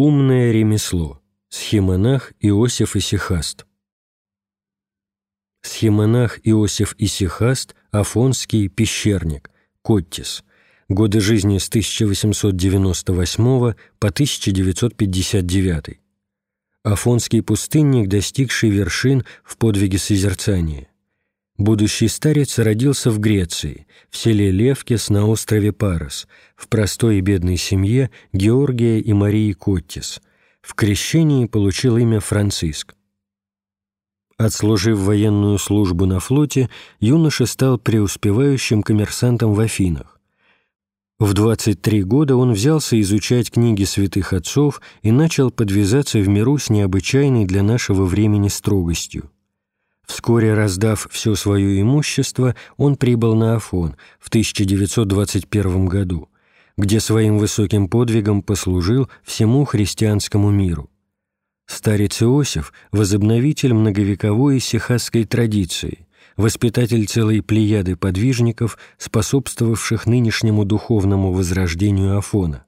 Умное ремесло. Схемонах Иосиф Исихаст. Схемонах Иосиф Исихаст, Афонский пещерник, Коттис. Годы жизни с 1898 по 1959. Афонский пустынник, достигший вершин в подвиге созерцания. Будущий старец родился в Греции, в селе Левкис на острове Парос, в простой и бедной семье Георгия и Марии Коттис. В крещении получил имя Франциск. Отслужив военную службу на флоте, юноша стал преуспевающим коммерсантом в Афинах. В 23 года он взялся изучать книги святых отцов и начал подвязаться в миру с необычайной для нашего времени строгостью. Вскоре раздав все свое имущество, он прибыл на Афон в 1921 году, где своим высоким подвигом послужил всему христианскому миру. Старец Иосиф – возобновитель многовековой сихасской традиции, воспитатель целой плеяды подвижников, способствовавших нынешнему духовному возрождению Афона.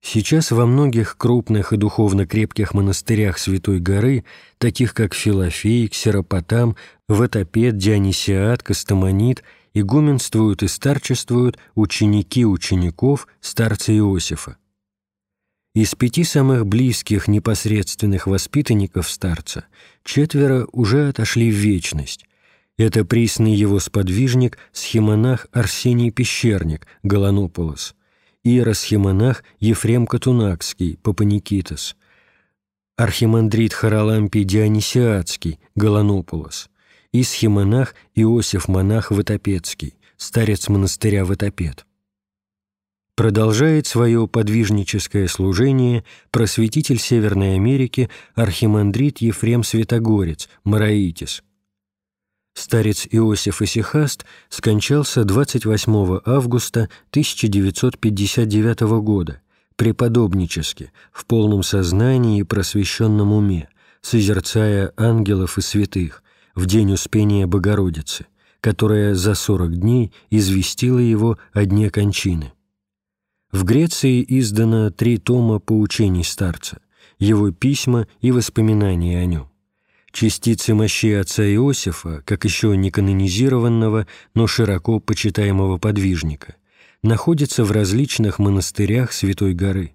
Сейчас во многих крупных и духовно крепких монастырях Святой горы, таких как Филофей, Ксеропотам, Ватопед, Дионисиат, Кастамонит, игуменствуют и старчествуют ученики учеников старца Иосифа. Из пяти самых близких непосредственных воспитанников старца четверо уже отошли в вечность. Это присный его сподвижник, схемонах Арсений Пещерник, Галанополос – иеросхимонах Ефрем Катунакский, Папаникитос, архимандрит Харалампий Дионисиадский, Галанополос, и схимонах Иосиф-монах Ватопецкий, старец монастыря Ватопед. Продолжает свое подвижническое служение просветитель Северной Америки архимандрит Ефрем Святогорец, Мараитис – Старец Иосиф Исихаст скончался 28 августа 1959 года, преподобнически, в полном сознании и просвещенном уме, созерцая ангелов и святых, в день Успения Богородицы, которая за сорок дней известила его о дне кончины. В Греции издано три тома поучений старца, его письма и воспоминания о нем. Частицы мощей отца Иосифа, как еще не канонизированного, но широко почитаемого подвижника, находятся в различных монастырях Святой горы.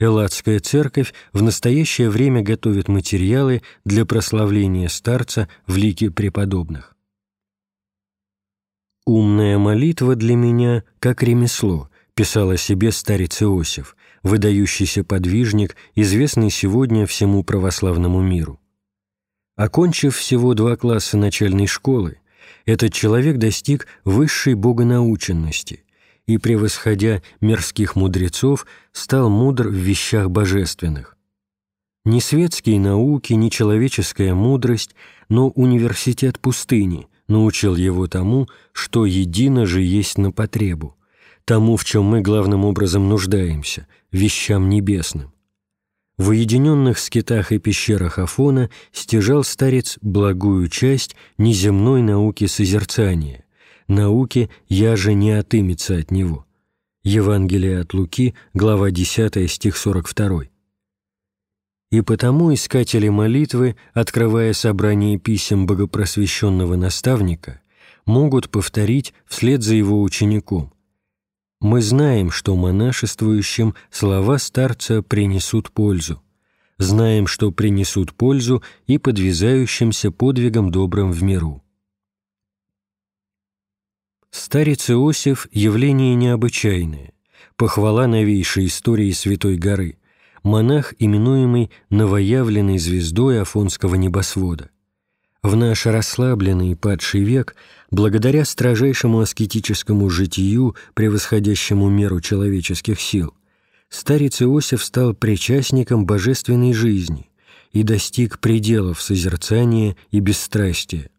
Элладская церковь в настоящее время готовит материалы для прославления старца в лике преподобных. «Умная молитва для меня, как ремесло», писал о себе старец Иосиф, выдающийся подвижник, известный сегодня всему православному миру. Окончив всего два класса начальной школы, этот человек достиг высшей богонаученности и, превосходя мирских мудрецов, стал мудр в вещах божественных. Ни светские науки, ни человеческая мудрость, но университет пустыни научил его тому, что едино же есть на потребу, тому, в чем мы главным образом нуждаемся, вещам небесным. В уединенных скитах и пещерах Афона стяжал старец благую часть неземной науки созерцания, науки «я же не отымется от него». Евангелие от Луки, глава 10, стих 42. И потому искатели молитвы, открывая собрание писем богопросвещенного наставника, могут повторить вслед за его учеником мы знаем, что монашествующим слова старца принесут пользу. Знаем, что принесут пользу и подвязающимся подвигом добрым в миру. Старец Иосиф – явление необычайное, похвала новейшей истории Святой горы, монах, именуемый новоявленной звездой Афонского небосвода. В наш расслабленный падший век, благодаря строжайшему аскетическому житию, превосходящему меру человеческих сил, старец Иосиф стал причастником божественной жизни и достиг пределов созерцания и бесстрастия.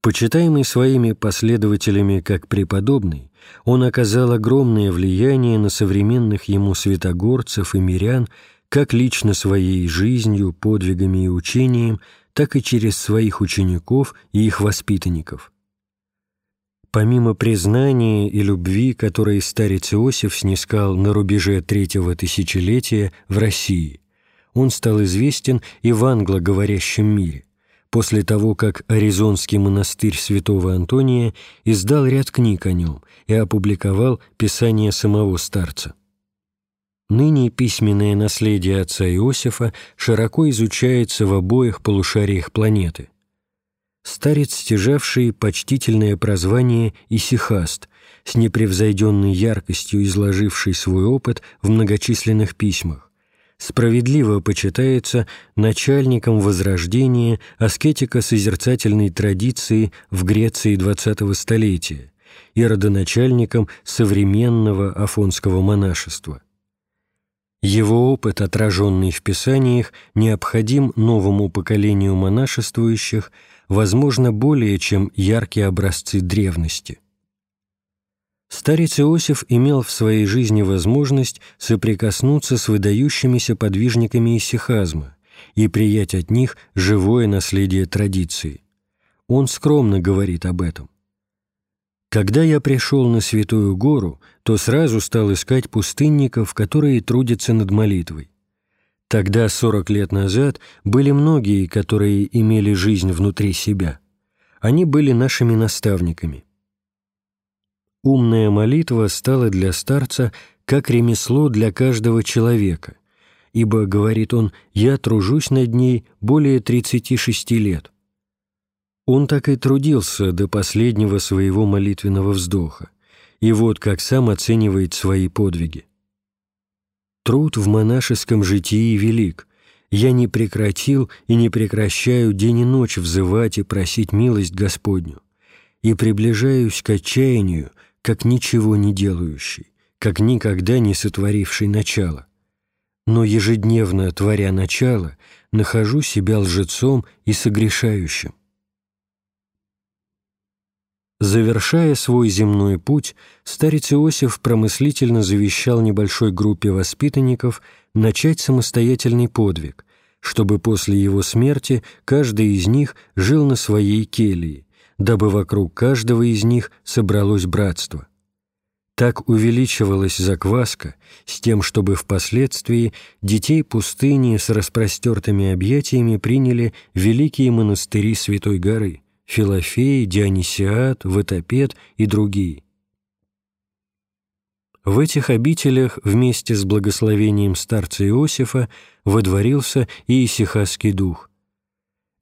Почитаемый своими последователями как преподобный, он оказал огромное влияние на современных ему святогорцев и мирян как лично своей жизнью, подвигами и учением – так и через своих учеников и их воспитанников. Помимо признания и любви, которые старец Иосиф снискал на рубеже третьего тысячелетия в России, он стал известен и в англоговорящем мире, после того, как Аризонский монастырь святого Антония издал ряд книг о нем и опубликовал писание самого старца. Ныне письменное наследие отца Иосифа широко изучается в обоих полушариях планеты. Старец, стяжавший почтительное прозвание «Исихаст», с непревзойденной яркостью изложивший свой опыт в многочисленных письмах, справедливо почитается начальником возрождения аскетико-созерцательной традиции в Греции XX столетия и родоначальником современного афонского монашества – его опыт, отраженный в Писаниях, необходим новому поколению монашествующих, возможно, более чем яркие образцы древности. Старец Иосиф имел в своей жизни возможность соприкоснуться с выдающимися подвижниками исихазма и приять от них живое наследие традиции. Он скромно говорит об этом. Когда я пришел на Святую Гору, то сразу стал искать пустынников, которые трудятся над молитвой. Тогда, сорок лет назад, были многие, которые имели жизнь внутри себя. Они были нашими наставниками. Умная молитва стала для старца как ремесло для каждого человека, ибо, говорит он, «я тружусь над ней более 36 лет». Он так и трудился до последнего своего молитвенного вздоха, и вот как сам оценивает свои подвиги. «Труд в монашеском житии велик. Я не прекратил и не прекращаю день и ночь взывать и просить милость Господню, и приближаюсь к отчаянию, как ничего не делающий, как никогда не сотворивший начало. Но ежедневно, творя начало, нахожу себя лжецом и согрешающим. Завершая свой земной путь, старец Иосиф промыслительно завещал небольшой группе воспитанников начать самостоятельный подвиг, чтобы после его смерти каждый из них жил на своей келии, дабы вокруг каждого из них собралось братство. Так увеличивалась закваска с тем, чтобы впоследствии детей пустыни с распростертыми объятиями приняли великие монастыри Святой горы – Филофей, Дионисиад, Ватопед и другие. В этих обителях вместе с благословением старца Иосифа водворился и Исихасский дух.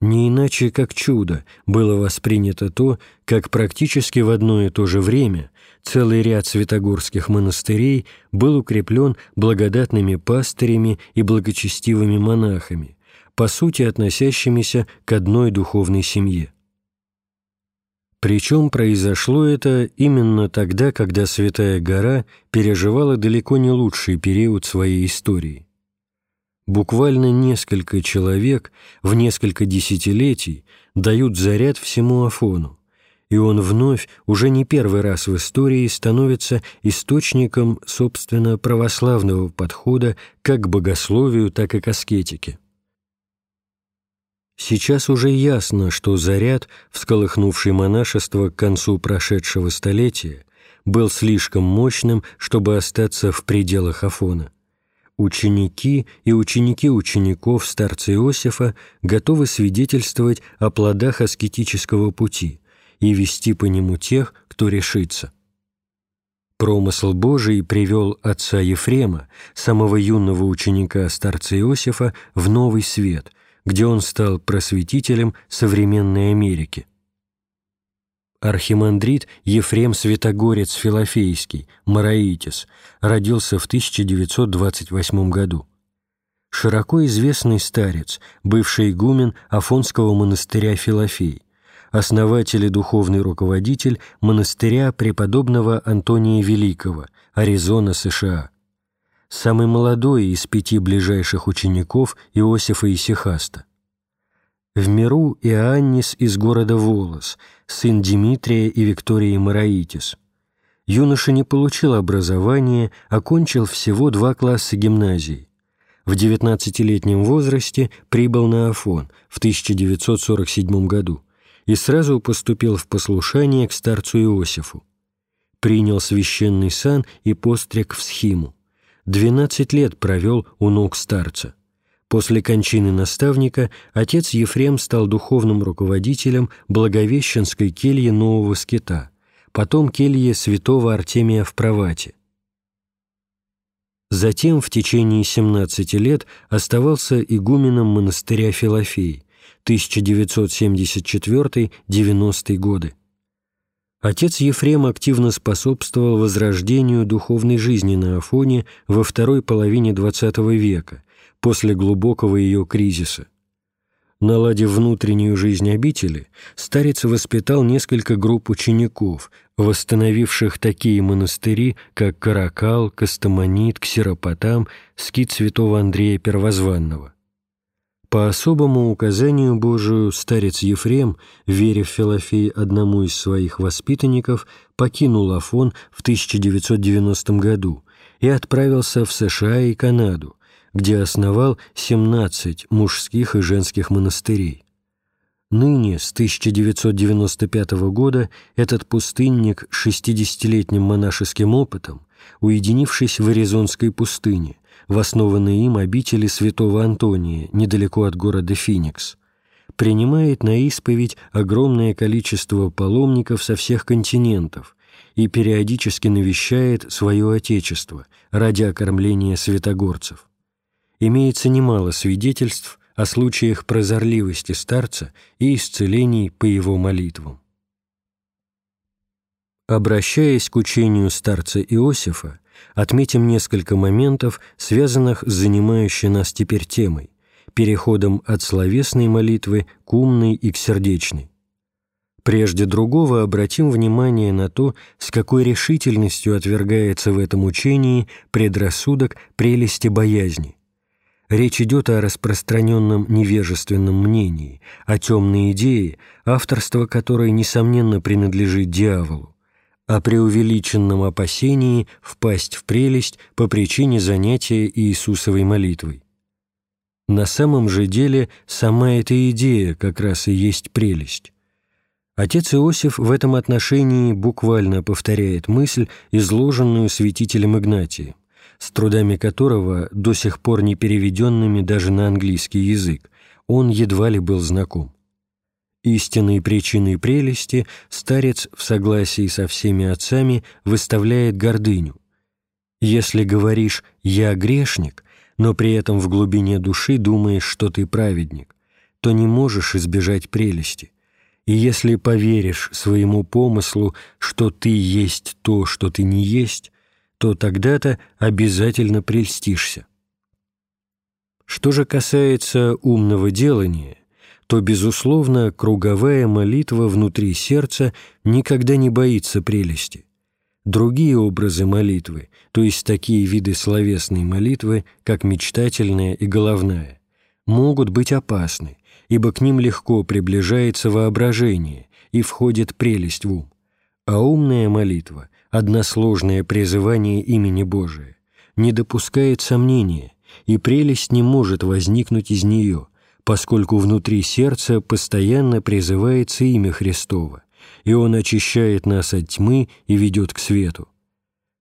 Не иначе, как чудо, было воспринято то, как практически в одно и то же время целый ряд святогорских монастырей был укреплен благодатными пастырями и благочестивыми монахами, по сути относящимися к одной духовной семье. Причем произошло это именно тогда, когда Святая Гора переживала далеко не лучший период своей истории. Буквально несколько человек в несколько десятилетий дают заряд всему Афону, и он вновь, уже не первый раз в истории, становится источником, собственно, православного подхода как к богословию, так и к аскетике. Сейчас уже ясно, что заряд, всколыхнувший монашество к концу прошедшего столетия, был слишком мощным, чтобы остаться в пределах Афона. Ученики и ученики учеников старца Иосифа готовы свидетельствовать о плодах аскетического пути и вести по нему тех, кто решится. Промысл Божий привел отца Ефрема, самого юного ученика старца Иосифа, в новый свет – где он стал просветителем современной Америки. Архимандрит Ефрем Святогорец Филофейский, Мараитис, родился в 1928 году. Широко известный старец, бывший игумен Афонского монастыря Филофей, основатель и духовный руководитель монастыря преподобного Антония Великого, Аризона, США – самый молодой из пяти ближайших учеников Иосифа Исихаста. В миру Иоаннис из города Волос, сын Дмитрия и Виктории Мараитис. Юноша не получил образования, окончил всего два класса гимназии. В 19-летнем возрасте прибыл на Афон в 1947 году и сразу поступил в послушание к старцу Иосифу. Принял священный сан и постриг в схиму. Двенадцать лет провел у ног старца. После кончины наставника отец Ефрем стал духовным руководителем Благовещенской кельи Нового Скита, потом кельи святого Артемия в Провате. Затем в течение 17 лет оставался игуменом монастыря Филофей 1974-90 годы. Отец Ефрем активно способствовал возрождению духовной жизни на Афоне во второй половине XX века, после глубокого ее кризиса. Наладив внутреннюю жизнь обители, старец воспитал несколько групп учеников, восстановивших такие монастыри, как Каракал, Костомонит, Ксеропотам, скит святого Андрея Первозванного. По особому указанию Божию старец Ефрем, веря в Филофей одному из своих воспитанников, покинул Афон в 1990 году и отправился в США и Канаду, где основал 17 мужских и женских монастырей. Ныне, с 1995 года, этот пустынник с 60-летним монашеским опытом, уединившись в Аризонской пустыне, в основанной им обители святого Антония, недалеко от города Финикс, принимает на исповедь огромное количество паломников со всех континентов и периодически навещает свое Отечество ради окормления святогорцев. Имеется немало свидетельств о случаях прозорливости старца и исцелений по его молитвам. Обращаясь к учению старца Иосифа, отметим несколько моментов, связанных с занимающей нас теперь темой, переходом от словесной молитвы к умной и к сердечной. Прежде другого обратим внимание на то, с какой решительностью отвергается в этом учении предрассудок прелести боязни, Речь идет о распространенном невежественном мнении, о темной идее, авторство которой, несомненно, принадлежит дьяволу, о преувеличенном опасении впасть в прелесть по причине занятия Иисусовой молитвой. На самом же деле сама эта идея как раз и есть прелесть. Отец Иосиф в этом отношении буквально повторяет мысль, изложенную святителем Игнатием с трудами которого, до сих пор не переведенными даже на английский язык, он едва ли был знаком. Истинной причиной прелести старец в согласии со всеми отцами выставляет гордыню. Если говоришь «я грешник», но при этом в глубине души думаешь, что ты праведник, то не можешь избежать прелести. И если поверишь своему помыслу, что ты есть то, что ты не есть, то тогда-то обязательно прельстишься. Что же касается умного делания, то, безусловно, круговая молитва внутри сердца никогда не боится прелести. Другие образы молитвы, то есть такие виды словесной молитвы, как мечтательная и головная, могут быть опасны, ибо к ним легко приближается воображение и входит прелесть в ум. А умная молитва односложное призывание имени Божия, не допускает сомнения, и прелесть не может возникнуть из нее, поскольку внутри сердца постоянно призывается имя Христово, и Он очищает нас от тьмы и ведет к свету.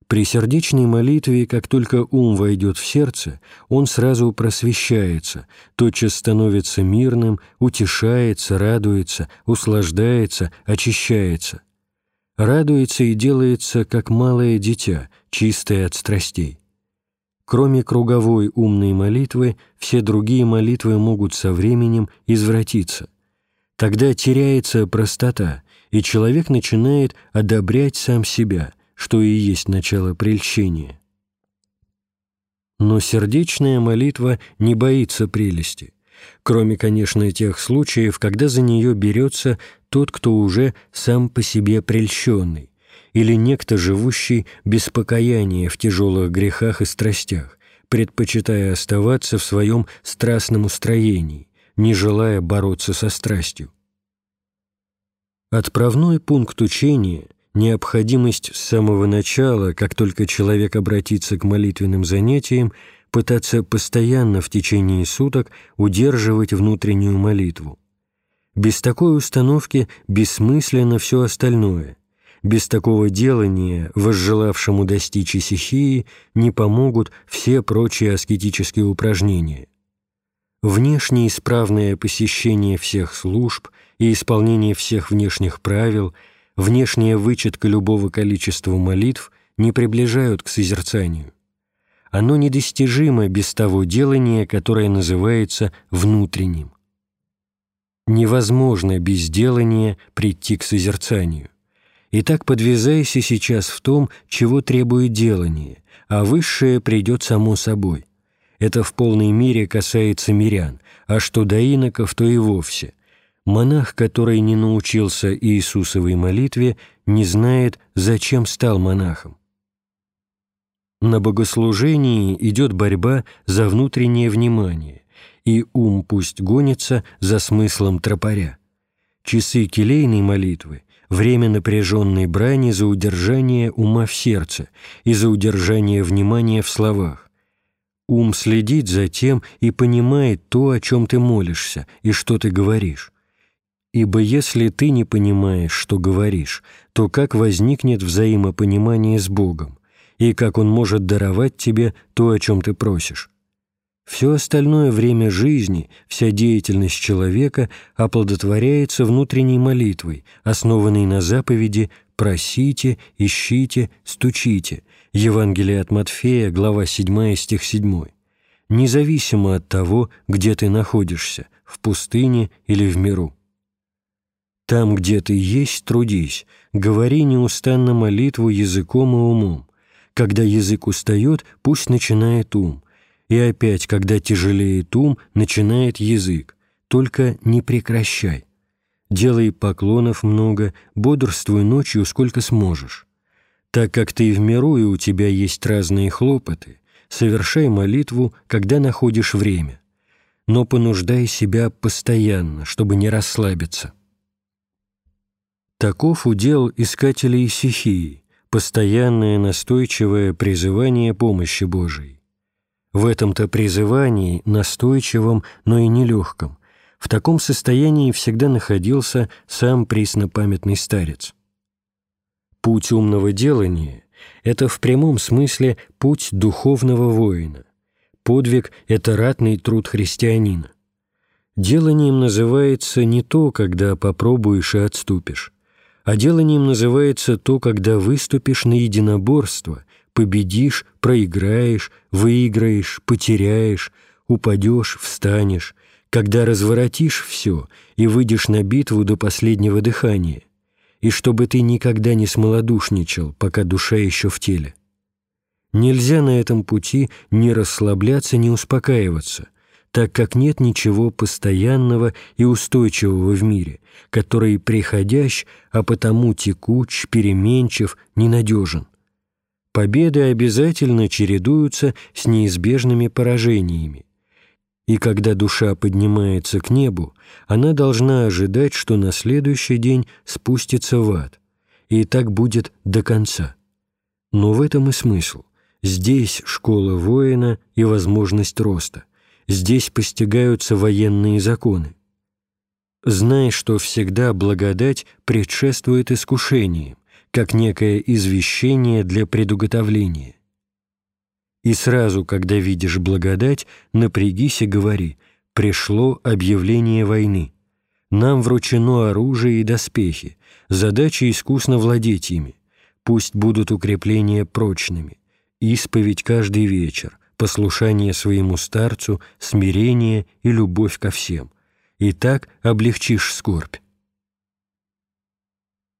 При сердечной молитве, как только ум войдет в сердце, он сразу просвещается, тотчас становится мирным, утешается, радуется, услаждается, очищается радуется и делается, как малое дитя, чистое от страстей. Кроме круговой умной молитвы, все другие молитвы могут со временем извратиться. Тогда теряется простота, и человек начинает одобрять сам себя, что и есть начало прельщения. Но сердечная молитва не боится прелести кроме, конечно, тех случаев, когда за нее берется тот, кто уже сам по себе прельщенный, или некто, живущий без покаяния в тяжелых грехах и страстях, предпочитая оставаться в своем страстном устроении, не желая бороться со страстью. Отправной пункт учения – необходимость с самого начала, как только человек обратится к молитвенным занятиям, пытаться постоянно в течение суток удерживать внутреннюю молитву. Без такой установки бессмысленно все остальное. Без такого делания, возжелавшему достичь исихии, не помогут все прочие аскетические упражнения. Внешне исправное посещение всех служб и исполнение всех внешних правил, внешняя вычетка любого количества молитв не приближают к созерцанию. Оно недостижимо без того делания, которое называется внутренним. Невозможно без делания прийти к созерцанию. Итак, подвязайся сейчас в том, чего требует делание, а высшее придет само собой. Это в полной мере касается мирян, а что до иноков, то и вовсе. Монах, который не научился Иисусовой молитве, не знает, зачем стал монахом. На богослужении идет борьба за внутреннее внимание, и ум пусть гонится за смыслом тропаря. Часы келейной молитвы — время напряженной брани за удержание ума в сердце и за удержание внимания в словах. Ум следит за тем и понимает то, о чем ты молишься и что ты говоришь. Ибо если ты не понимаешь, что говоришь, то как возникнет взаимопонимание с Богом, и как Он может даровать тебе то, о чем ты просишь? Все остальное время жизни, вся деятельность человека оплодотворяется внутренней молитвой, основанной на заповеди «просите, ищите, стучите» Евангелие от Матфея, глава 7, стих 7. Независимо от того, где ты находишься, в пустыне или в миру. Там, где ты есть, трудись, говори неустанно молитву языком и умом. Когда язык устает, пусть начинает ум, и опять, когда тяжелеет ум, начинает язык. Только не прекращай. Делай поклонов много, бодрствуй ночью сколько сможешь. Так как ты в миру и у тебя есть разные хлопоты, совершай молитву, когда находишь время. Но понуждай себя постоянно, чтобы не расслабиться. Таков удел искателей стихии, постоянное настойчивое призывание помощи Божией. В этом-то призывании, настойчивом, но и нелегком, в таком состоянии всегда находился сам преснопамятный старец. Путь умного делания — это в прямом смысле путь духовного воина. Подвиг — это ратный труд христианина. Деланием называется не то, когда попробуешь и отступишь, а деланием называется то, когда выступишь на единоборство победишь, проиграешь, выиграешь, потеряешь, упадешь, встанешь, когда разворотишь все и выйдешь на битву до последнего дыхания, и чтобы ты никогда не смолодушничал, пока душа еще в теле. Нельзя на этом пути ни расслабляться, ни успокаиваться, так как нет ничего постоянного и устойчивого в мире, который приходящ, а потому текуч, переменчив, ненадежен победы обязательно чередуются с неизбежными поражениями. И когда душа поднимается к небу, она должна ожидать, что на следующий день спустится в ад, и так будет до конца. Но в этом и смысл. Здесь школа воина и возможность роста. Здесь постигаются военные законы. Знай, что всегда благодать предшествует искушениям, как некое извещение для предуготовления. И сразу, когда видишь благодать, напрягись и говори «пришло объявление войны». Нам вручено оружие и доспехи, задача искусно владеть ими. Пусть будут укрепления прочными, исповедь каждый вечер, послушание своему старцу, смирение и любовь ко всем. И так облегчишь скорбь.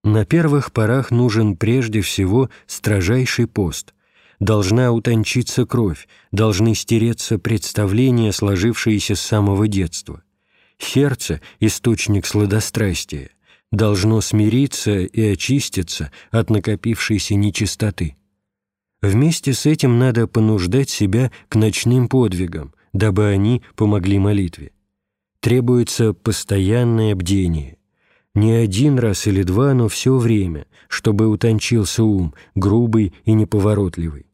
На первых порах нужен прежде всего строжайший пост. Должна утончиться кровь, должны стереться представления, сложившиеся с самого детства. Сердце — источник сладострастия, должно смириться и очиститься от накопившейся нечистоты. Вместе с этим надо понуждать себя к ночным подвигам, дабы они помогли молитве. Требуется постоянное бдение. Не один раз или два, но все время, чтобы утончился ум, грубый и неповоротливый.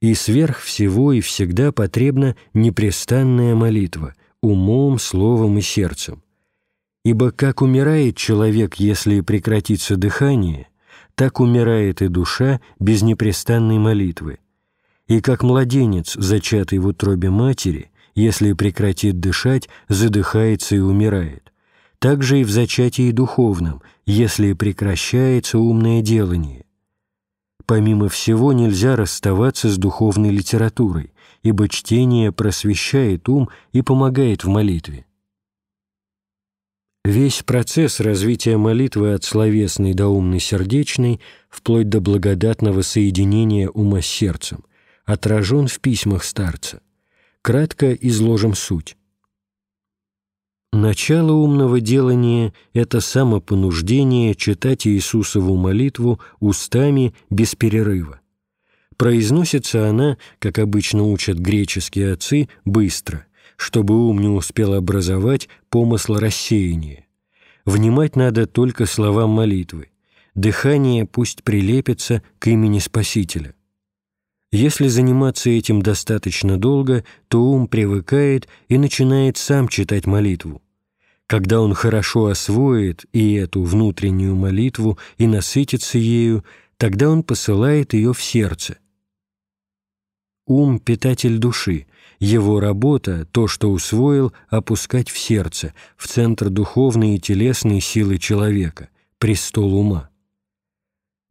И сверх всего и всегда потребна непрестанная молитва, умом, словом и сердцем. Ибо как умирает человек, если прекратится дыхание, так умирает и душа без непрестанной молитвы. И как младенец, зачатый в утробе матери, если прекратит дышать, задыхается и умирает. Так же и в зачатии духовном, если прекращается умное делание. Помимо всего, нельзя расставаться с духовной литературой, ибо чтение просвещает ум и помогает в молитве. Весь процесс развития молитвы от словесной до умной сердечной, вплоть до благодатного соединения ума с сердцем, отражен в письмах старца. Кратко изложим суть. Начало умного делания – это самопонуждение читать Иисусову молитву устами без перерыва. Произносится она, как обычно учат греческие отцы, быстро, чтобы ум не успел образовать помысл рассеяния. Внимать надо только словам молитвы. Дыхание пусть прилепится к имени Спасителя. Если заниматься этим достаточно долго, то ум привыкает и начинает сам читать молитву. Когда он хорошо освоит и эту внутреннюю молитву и насытится ею, тогда он посылает ее в сердце. Ум – питатель души, его работа, то, что усвоил, опускать в сердце, в центр духовной и телесной силы человека, престол ума.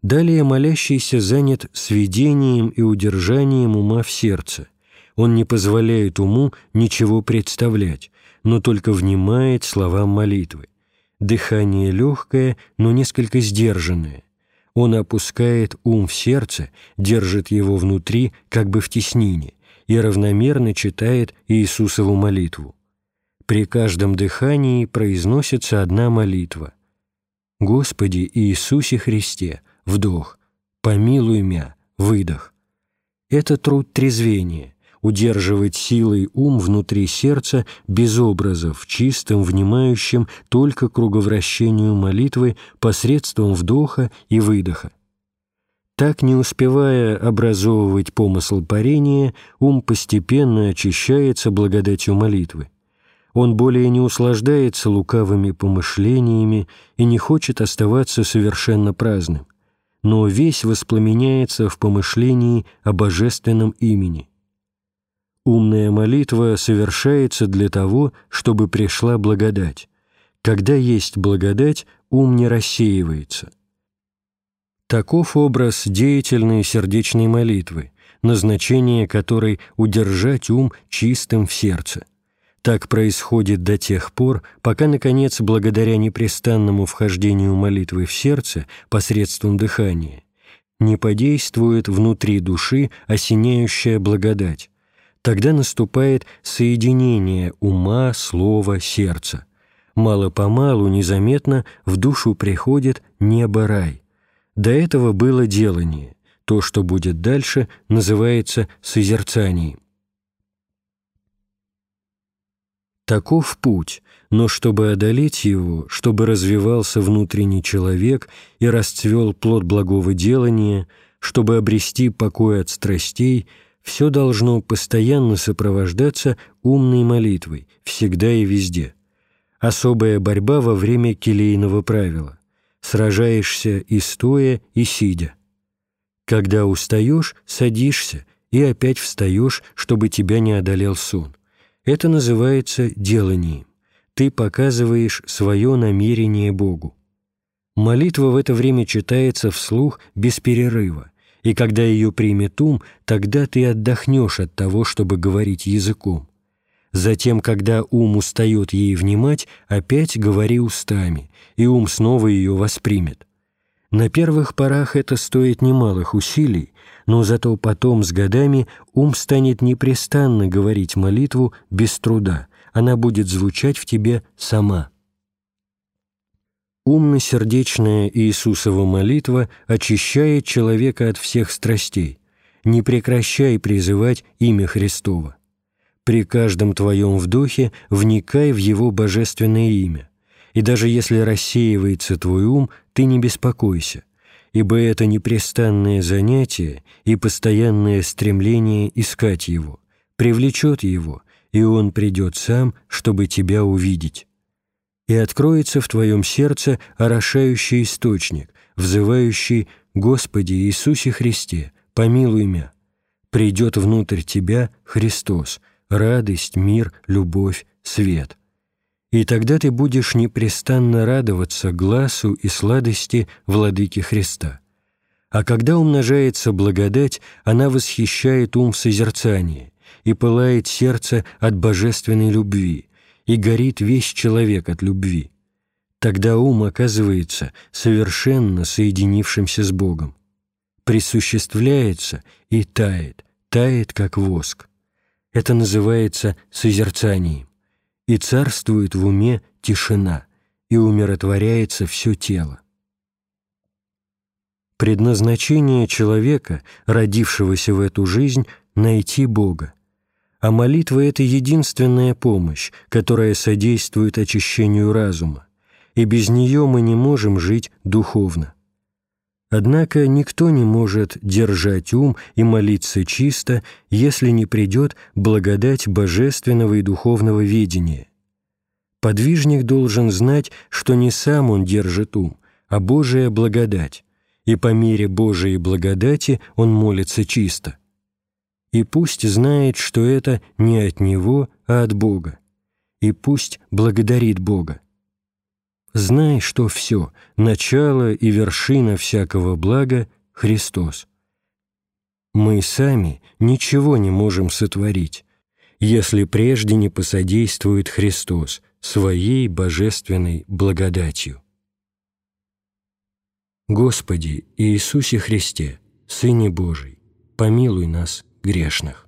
Далее молящийся занят сведением и удержанием ума в сердце. Он не позволяет уму ничего представлять, но только внимает словам молитвы. Дыхание легкое, но несколько сдержанное. Он опускает ум в сердце, держит его внутри, как бы в теснине, и равномерно читает Иисусову молитву. При каждом дыхании произносится одна молитва. «Господи Иисусе Христе, вдох, помилуй мя, выдох. Это труд трезвения, удерживать силой ум внутри сердца без образов, чистым, внимающим только круговращению молитвы посредством вдоха и выдоха. Так, не успевая образовывать помысл парения, ум постепенно очищается благодатью молитвы. Он более не услаждается лукавыми помышлениями и не хочет оставаться совершенно праздным но весь воспламеняется в помышлении о божественном имени. Умная молитва совершается для того, чтобы пришла благодать. Когда есть благодать, ум не рассеивается. Таков образ деятельной сердечной молитвы, назначение которой – удержать ум чистым в сердце. Так происходит до тех пор, пока, наконец, благодаря непрестанному вхождению молитвы в сердце посредством дыхания, не подействует внутри души осеняющая благодать. Тогда наступает соединение ума, слова, сердца. Мало-помалу, незаметно, в душу приходит небо-рай. До этого было делание. То, что будет дальше, называется созерцанием. Таков путь, но чтобы одолеть его, чтобы развивался внутренний человек и расцвел плод благого делания, чтобы обрести покой от страстей, все должно постоянно сопровождаться умной молитвой, всегда и везде. Особая борьба во время келейного правила. Сражаешься и стоя, и сидя. Когда устаешь, садишься и опять встаешь, чтобы тебя не одолел сон. Это называется деланием. Ты показываешь свое намерение Богу. Молитва в это время читается вслух без перерыва, и когда ее примет ум, тогда ты отдохнешь от того, чтобы говорить языком. Затем, когда ум устает ей внимать, опять говори устами, и ум снова ее воспримет. На первых порах это стоит немалых усилий, но зато потом с годами ум станет непрестанно говорить молитву без труда, она будет звучать в тебе сама. Умно-сердечная Иисусова молитва очищает человека от всех страстей. Не прекращай призывать имя Христова. При каждом твоем вдохе вникай в Его божественное имя. И даже если рассеивается твой ум, ты не беспокойся ибо это непрестанное занятие и постоянное стремление искать его, привлечет его, и он придет сам, чтобы тебя увидеть. и откроется в твоем сердце орошающий источник, взывающий «Господи Иисусе Христе, помилуй меня». Придет внутрь тебя Христос, радость, мир, любовь, свет. И тогда ты будешь непрестанно радоваться глазу и сладости Владыки Христа. А когда умножается благодать, она восхищает ум в созерцании и пылает сердце от божественной любви, и горит весь человек от любви. Тогда ум оказывается совершенно соединившимся с Богом. Присуществляется и тает, тает, как воск. Это называется созерцанием. И царствует в уме тишина, и умиротворяется все тело. Предназначение человека, родившегося в эту жизнь, найти Бога. А молитва – это единственная помощь, которая содействует очищению разума, и без нее мы не можем жить духовно. Однако никто не может держать ум и молиться чисто, если не придет благодать божественного и духовного ведения. Подвижник должен знать, что не сам он держит ум, а Божия благодать, и по мере Божией благодати он молится чисто. И пусть знает, что это не от него, а от Бога, и пусть благодарит Бога. Знай, что все, начало и вершина всякого блага — Христос. Мы сами ничего не можем сотворить, если прежде не посодействует Христос своей божественной благодатью. Господи Иисусе Христе, Сыне Божий, помилуй нас грешных.